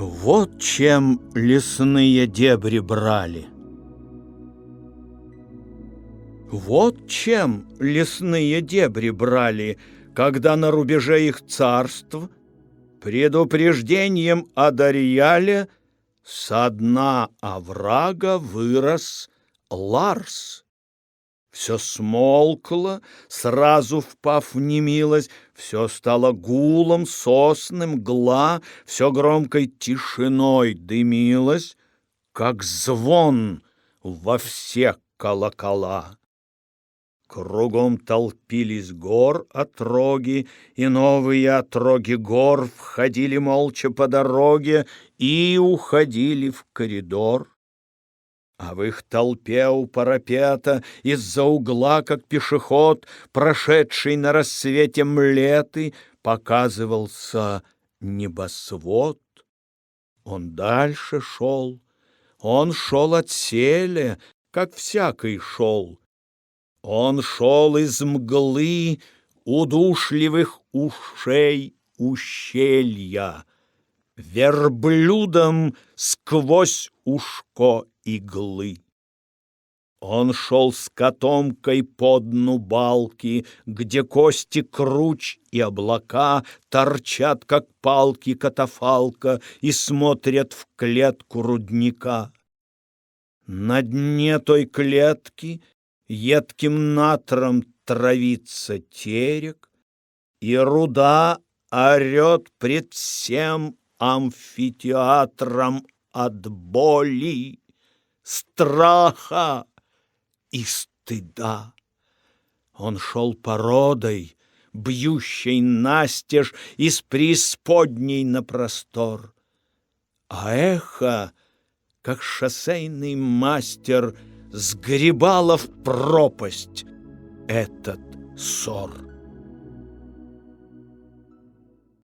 Вот чем лесные дебри брали. Вот чем лесные дебри брали, когда на рубеже их царств предупреждением о Дарьяле со дна оврага вырос Ларс. Все смолкло, сразу впав в немилость, Все стало гулом, сосным, гла, Все громкой тишиной дымилось, Как звон во все колокола. Кругом толпились гор отроги, И новые отроги гор Входили молча по дороге И уходили в коридор. А в их толпе у парапета Из-за угла, как пешеход, Прошедший на рассвете млеты, Показывался небосвод. Он дальше шел, он шел от селя, Как всякий шел. Он шел из мглы Удушливых ушей ущелья, Верблюдом сквозь ушко иглы. Он шел с котомкой по дну балки, Где кости круч и облака Торчат, как палки катафалка, И смотрят в клетку рудника. На дне той клетки едким натром травится терек, И руда орет пред всем амфитеатром от боли страха и стыда. Он шел породой, бьющей настежь из преисподней на простор. А эхо, как шоссейный мастер, сгребало в пропасть этот ссор.